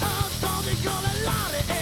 your arms folding all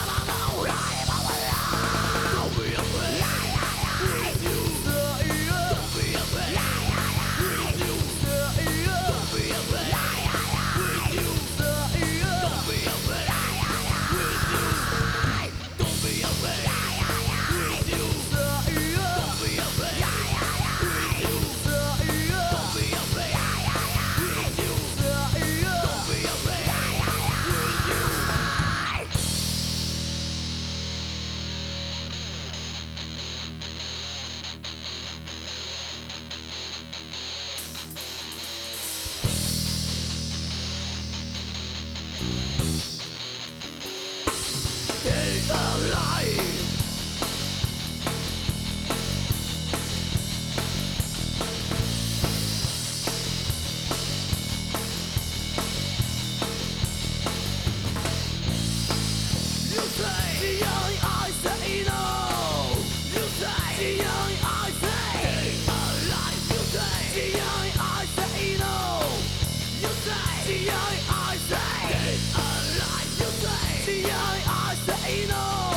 I know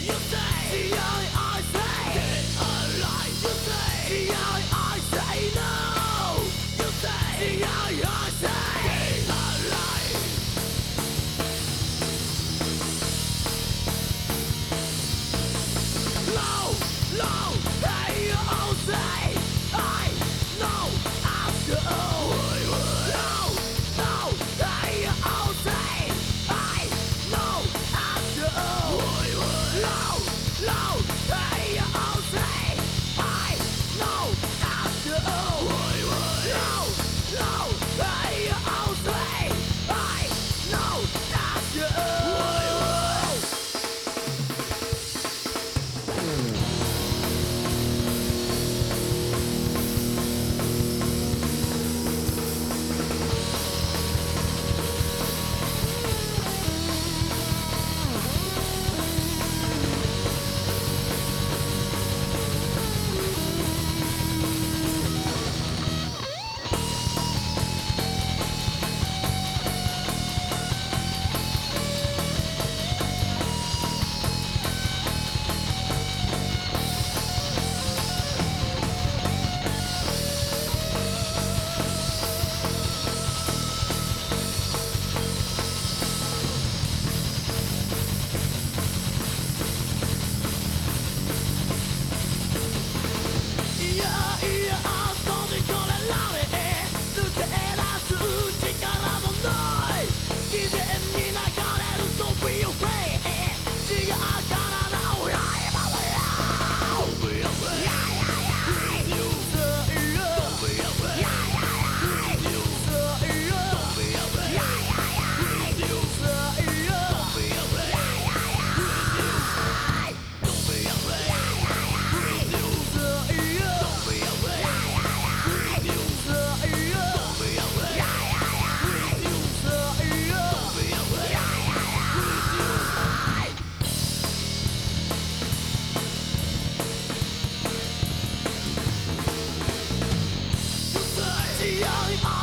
you say the only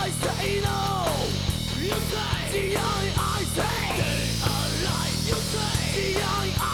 I say no You say D-I-I-C D-I-I-C D-I-I-C